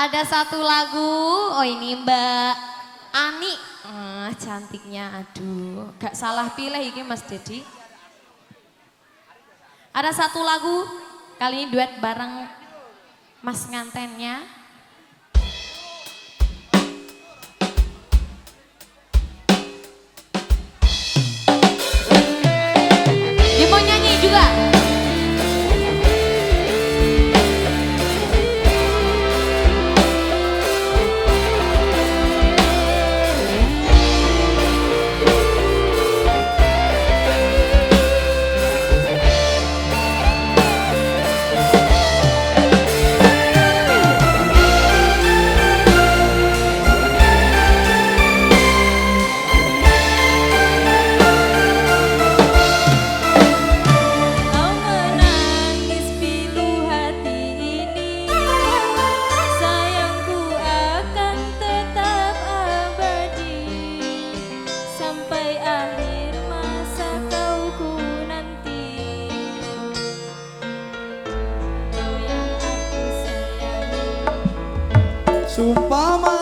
Ada satu lagu, oh ini Mbak Ani. Ah, cantiknya, aduh. Gak salah pilih ini Mas Dedi. Ada satu lagu, kali ini duet bareng Mas ngantennya. Supama